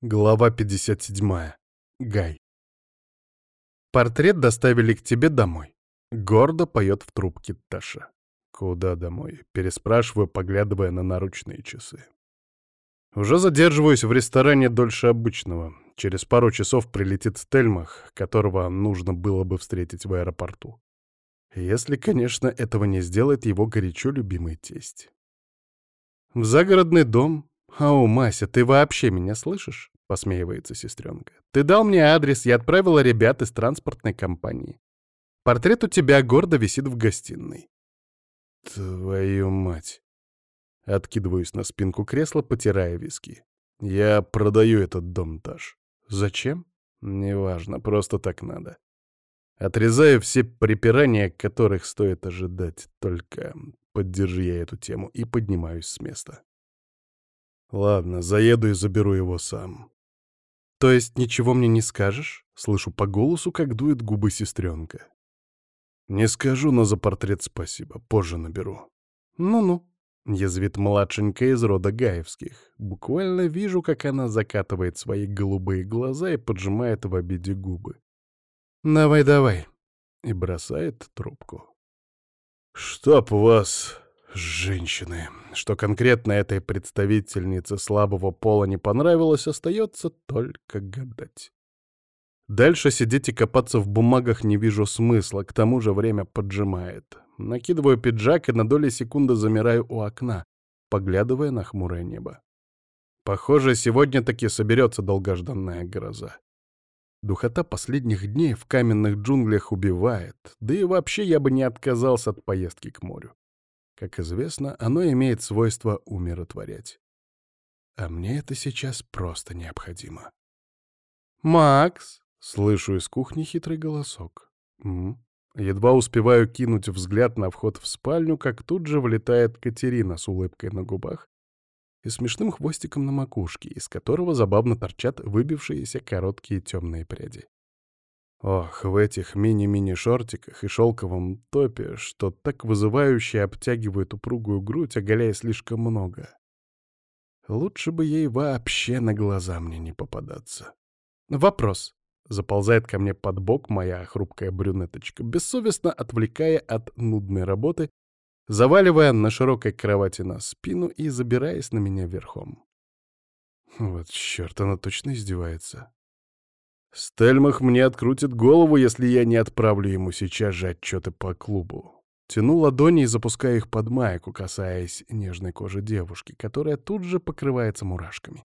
Глава 57. Гай. Портрет доставили к тебе домой. Гордо поет в трубке Таша. Куда домой? Переспрашиваю, поглядывая на наручные часы. Уже задерживаюсь в ресторане дольше обычного. Через пару часов прилетит Стельмах, которого нужно было бы встретить в аэропорту. Если, конечно, этого не сделает его горячо любимый тесть. В загородный дом «Ау, Мася, ты вообще меня слышишь?» — посмеивается сестренка. «Ты дал мне адрес, я отправила ребят из транспортной компании. Портрет у тебя гордо висит в гостиной». «Твою мать!» Откидываюсь на спинку кресла, потирая виски. «Я продаю этот дом, Таш». «Зачем?» «Неважно, просто так надо». Отрезаю все припирания, которых стоит ожидать, только поддержи я эту тему и поднимаюсь с места. Ладно, заеду и заберу его сам. То есть ничего мне не скажешь? Слышу по голосу, как дует губы сестренка. Не скажу, но за портрет спасибо. Позже наберу. Ну-ну. Язвит младшенькая из рода Гаевских. Буквально вижу, как она закатывает свои голубые глаза и поджимает в обиде губы. «Давай-давай!» И бросает трубку. «Чтоб вас Женщины. Что конкретно этой представительнице слабого пола не понравилось, остается только гадать. Дальше сидеть и копаться в бумагах не вижу смысла, к тому же время поджимает. Накидываю пиджак и на доли секунды замираю у окна, поглядывая на хмурое небо. Похоже, сегодня таки соберется долгожданная гроза. Духота последних дней в каменных джунглях убивает, да и вообще я бы не отказался от поездки к морю. Как известно, оно имеет свойство умиротворять. А мне это сейчас просто необходимо. «Макс!» — слышу из кухни хитрый голосок. М. Едва успеваю кинуть взгляд на вход в спальню, как тут же влетает Катерина с улыбкой на губах и смешным хвостиком на макушке, из которого забавно торчат выбившиеся короткие темные пряди. Ох, в этих мини-мини-шортиках и шелковом топе, что так вызывающе обтягивает упругую грудь, оголяя слишком много. Лучше бы ей вообще на глаза мне не попадаться. Вопрос. Заползает ко мне под бок моя хрупкая брюнеточка, бессовестно отвлекая от нудной работы, заваливая на широкой кровати на спину и забираясь на меня верхом. Вот черт, она точно издевается. Стельмах мне открутит голову, если я не отправлю ему сейчас же отчеты по клубу. Тяну ладони и запускаю их под майку, касаясь нежной кожи девушки, которая тут же покрывается мурашками.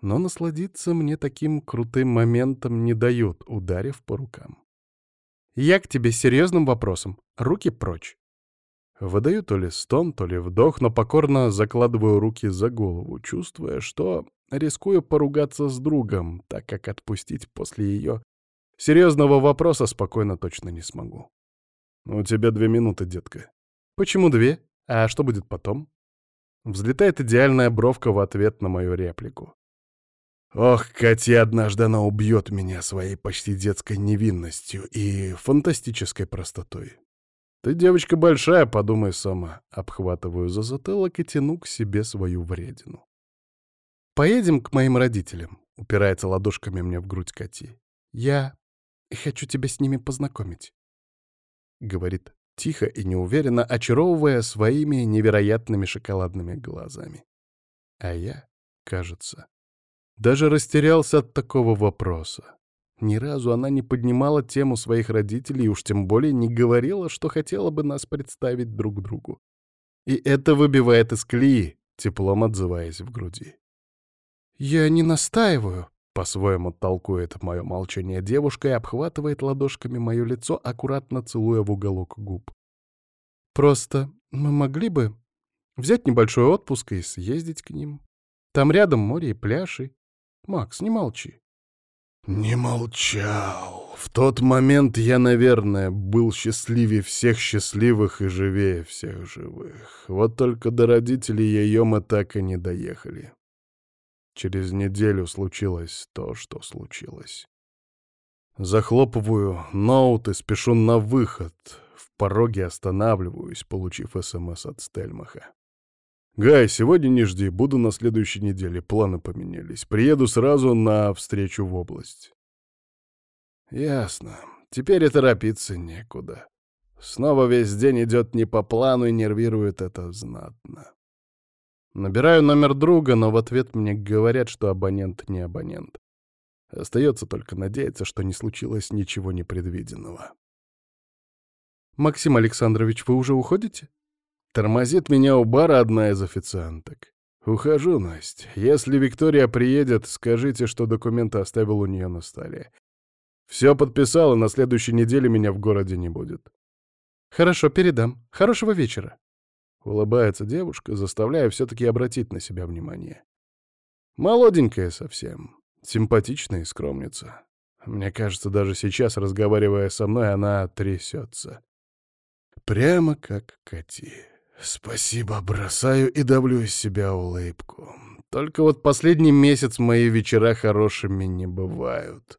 Но насладиться мне таким крутым моментом не дают, ударив по рукам. «Я к тебе с серьезным вопросом. Руки прочь!» Выдаю то ли стон, то ли вдох, но покорно закладываю руки за голову, чувствуя, что Рискую поругаться с другом, так как отпустить после ее серьезного вопроса спокойно точно не смогу. «У тебя две минуты, детка». «Почему две? А что будет потом?» Взлетает идеальная бровка в ответ на мою реплику. «Ох, Катя, однажды она убьет меня своей почти детской невинностью и фантастической простотой. Ты девочка большая, подумай сама». Обхватываю за затылок и тяну к себе свою вредину. «Поедем к моим родителям», — упирается ладошками мне в грудь Кати. «Я хочу тебя с ними познакомить», — говорит тихо и неуверенно, очаровывая своими невероятными шоколадными глазами. А я, кажется, даже растерялся от такого вопроса. Ни разу она не поднимала тему своих родителей и уж тем более не говорила, что хотела бы нас представить друг другу. И это выбивает из колеи, теплом отзываясь в груди. «Я не настаиваю», — по-своему толкует мое молчание девушка и обхватывает ладошками мое лицо, аккуратно целуя в уголок губ. «Просто мы могли бы взять небольшой отпуск и съездить к ним. Там рядом море и пляжи. Макс, не молчи». «Не молчал. В тот момент я, наверное, был счастливее всех счастливых и живее всех живых. Вот только до родителей ее мы так и не доехали. Через неделю случилось то, что случилось. Захлопываю ноут и спешу на выход. В пороге останавливаюсь, получив СМС от Стельмаха. «Гай, сегодня не жди, буду на следующей неделе, планы поменялись. Приеду сразу на встречу в область». «Ясно. Теперь и торопиться некуда. Снова весь день идет не по плану и нервирует это знатно. Набираю номер друга, но в ответ мне говорят, что абонент не абонент. Остается только надеяться, что не случилось ничего непредвиденного. «Максим Александрович, вы уже уходите?» Тормозит меня у бара одна из официанток. «Ухожу, Настя. Если Виктория приедет, скажите, что документы оставил у нее на столе. Все подписал, и на следующей неделе меня в городе не будет». «Хорошо, передам. Хорошего вечера». Улыбается девушка, заставляя все-таки обратить на себя внимание. Молоденькая совсем, симпатичная и скромница. Мне кажется, даже сейчас, разговаривая со мной, она трясется. Прямо как Кати. Спасибо, бросаю и давлю из себя улыбку. Только вот последний месяц мои вечера хорошими не бывают.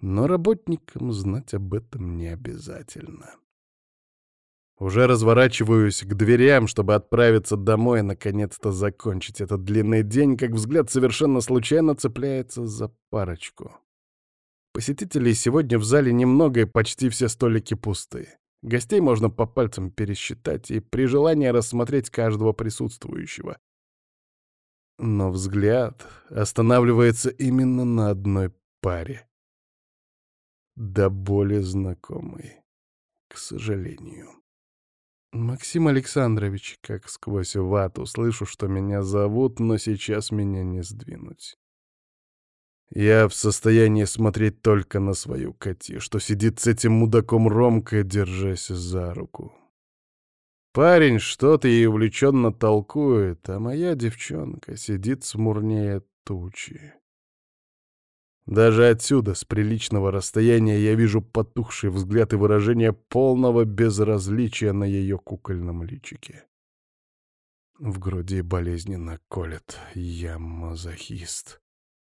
Но работникам знать об этом не обязательно. Уже разворачиваюсь к дверям, чтобы отправиться домой и наконец-то закончить этот длинный день, как взгляд совершенно случайно цепляется за парочку. Посетителей сегодня в зале немного, и почти все столики пусты. Гостей можно по пальцам пересчитать и при желании рассмотреть каждого присутствующего. Но взгляд останавливается именно на одной паре. Да более знакомой, к сожалению. «Максим Александрович, как сквозь вату, слышу, что меня зовут, но сейчас меня не сдвинуть. Я в состоянии смотреть только на свою Кати, что сидит с этим мудаком Ромкой, держась за руку. Парень что-то ей увлеченно толкует, а моя девчонка сидит смурнее тучи. Даже отсюда, с приличного расстояния, я вижу потухший взгляд и выражение полного безразличия на ее кукольном личике. В груди болезненно колет. Я мазохист.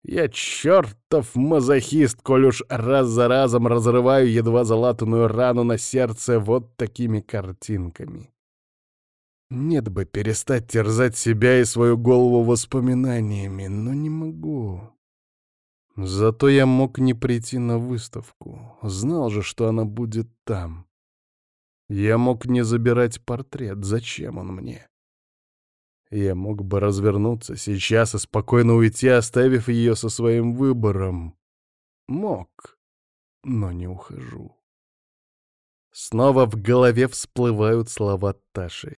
Я чертов мазохист, коль уж раз за разом разрываю едва залатанную рану на сердце вот такими картинками. Нет бы перестать терзать себя и свою голову воспоминаниями, но не могу. Зато я мог не прийти на выставку. Знал же, что она будет там. Я мог не забирать портрет. Зачем он мне? Я мог бы развернуться сейчас и спокойно уйти, оставив ее со своим выбором. Мог, но не ухожу. Снова в голове всплывают слова Таши.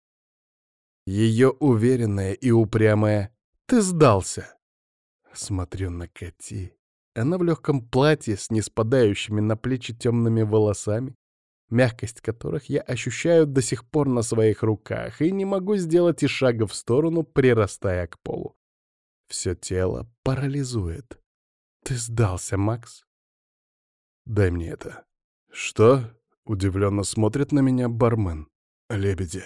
Ее уверенное и упрямое «Ты сдался!» Смотрю на Кати. Она в легком платье с неспадающими на плечи темными волосами, мягкость которых я ощущаю до сих пор на своих руках, и не могу сделать и шага в сторону, прирастая к полу. Все тело парализует. Ты сдался, Макс? Дай мне это. Что? Удивленно смотрит на меня бармен. Лебеди.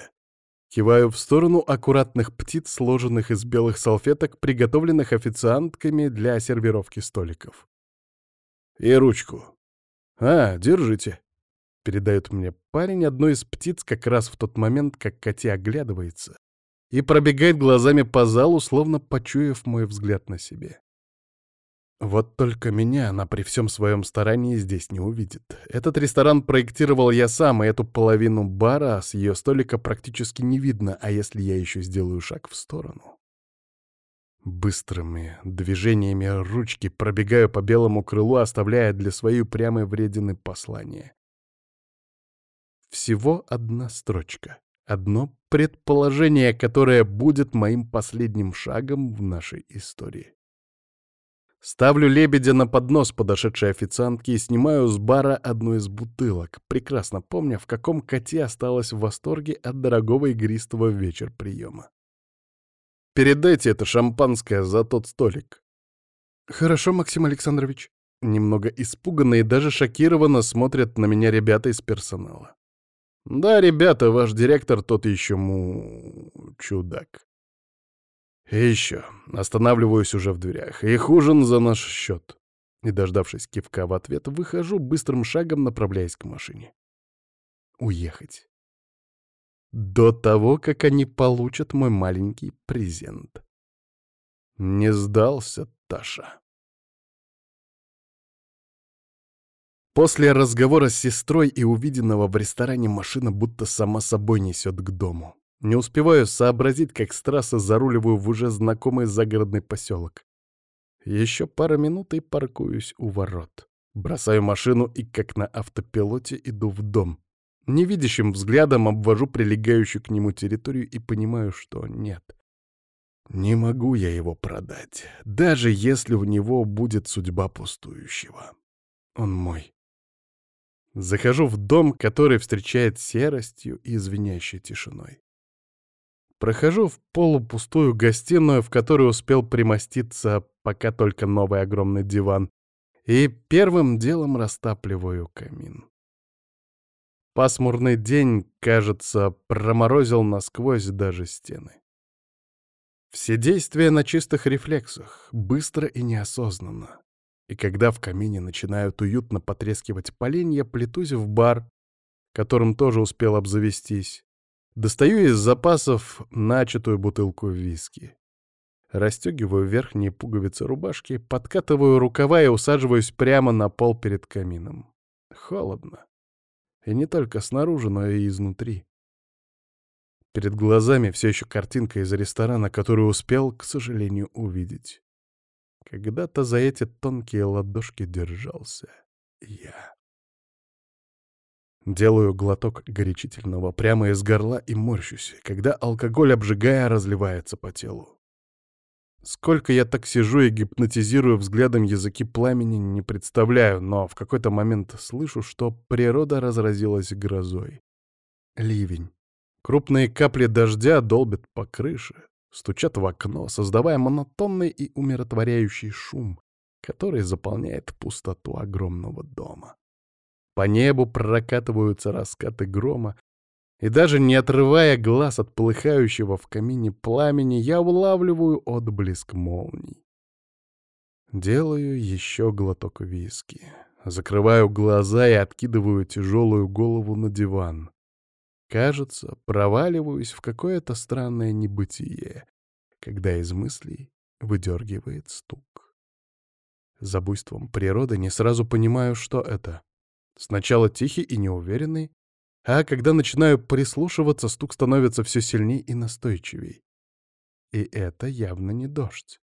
Киваю в сторону аккуратных птиц, сложенных из белых салфеток, приготовленных официантками для сервировки столиков. И ручку. А, держите. Передает мне парень одну из птиц как раз в тот момент, как Катя оглядывается и пробегает глазами по залу, словно почуяв мой взгляд на себе. Вот только меня она при всем своем старании здесь не увидит. Этот ресторан проектировал я сам, и эту половину бара с ее столика практически не видно, а если я еще сделаю шаг в сторону? Быстрыми движениями ручки пробегаю по белому крылу, оставляя для своей прямой вредины послание. Всего одна строчка. Одно предположение, которое будет моим последним шагом в нашей истории. Ставлю лебедя на поднос подошедшей официантки и снимаю с бара одну из бутылок, прекрасно помня, в каком коте осталась в восторге от дорогого игристого вечер приема. «Передайте это шампанское за тот столик». «Хорошо, Максим Александрович». Немного испуганно и даже шокированно смотрят на меня ребята из персонала. «Да, ребята, ваш директор тот еще му... чудак». И еще. Останавливаюсь уже в дверях. Их ужин за наш счет. И, дождавшись кивка в ответ, выхожу быстрым шагом, направляясь к машине. Уехать. До того, как они получат мой маленький презент. Не сдался Таша. После разговора с сестрой и увиденного в ресторане машина будто сама собой несет к дому. Не успеваю сообразить, как с трассы заруливаю в уже знакомый загородный поселок. Еще пара минут и паркуюсь у ворот. Бросаю машину и, как на автопилоте, иду в дом. Невидящим взглядом обвожу прилегающую к нему территорию и понимаю, что нет. Не могу я его продать, даже если у него будет судьба пустующего. Он мой. Захожу в дом, который встречает серостью и звенящей тишиной. Прохожу в полупустую гостиную, в которой успел примоститься пока только новый огромный диван, и первым делом растапливаю камин. Пасмурный день, кажется, проморозил насквозь даже стены. Все действия на чистых рефлексах, быстро и неосознанно. И когда в камине начинают уютно потрескивать поленья, плетусь в бар, которым тоже успел обзавестись, Достаю из запасов начатую бутылку виски. Расстегиваю верхние пуговицы рубашки, подкатываю рукава и усаживаюсь прямо на пол перед камином. Холодно. И не только снаружи, но и изнутри. Перед глазами все еще картинка из ресторана, которую успел, к сожалению, увидеть. Когда-то за эти тонкие ладошки держался я. Делаю глоток горячительного прямо из горла и морщусь, когда алкоголь, обжигая, разливается по телу. Сколько я так сижу и гипнотизирую взглядом языки пламени, не представляю, но в какой-то момент слышу, что природа разразилась грозой. Ливень. Крупные капли дождя долбят по крыше, стучат в окно, создавая монотонный и умиротворяющий шум, который заполняет пустоту огромного дома. По небу прокатываются раскаты грома, и даже не отрывая глаз от полыхающего в камине пламени, я улавливаю отблеск молний. Делаю еще глоток виски. Закрываю глаза и откидываю тяжелую голову на диван. Кажется, проваливаюсь в какое-то странное небытие, когда из мыслей выдергивает стук. За буйством природы не сразу понимаю, что это. Сначала тихий и неуверенный, а когда начинаю прислушиваться, стук становится все сильнее и настойчивей. И это явно не дождь.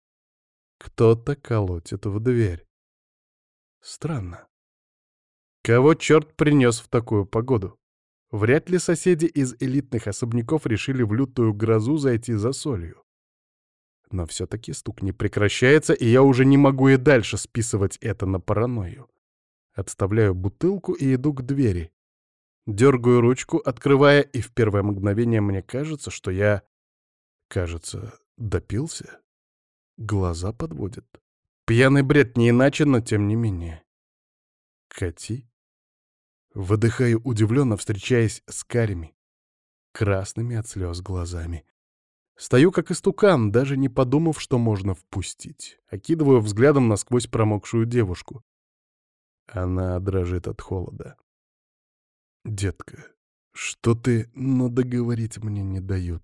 Кто-то колотит в дверь. Странно. Кого черт принес в такую погоду? Вряд ли соседи из элитных особняков решили в лютую грозу зайти за солью. Но все-таки стук не прекращается, и я уже не могу и дальше списывать это на паранойю. Отставляю бутылку и иду к двери. Дергаю ручку, открывая, и в первое мгновение мне кажется, что я... Кажется, допился. Глаза подводят. Пьяный бред не иначе, но тем не менее. Кати? Выдыхаю удивленно, встречаясь с карими, красными от слез глазами. Стою как истукан, даже не подумав, что можно впустить. Окидываю взглядом насквозь промокшую девушку. Она дрожит от холода. «Детка, что ты, но договорить мне не дают?»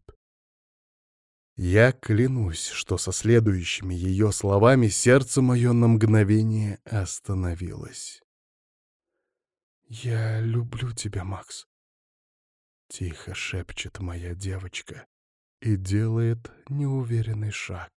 Я клянусь, что со следующими ее словами сердце мое на мгновение остановилось. «Я люблю тебя, Макс», — тихо шепчет моя девочка и делает неуверенный шаг.